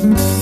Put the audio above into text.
Mm-hmm.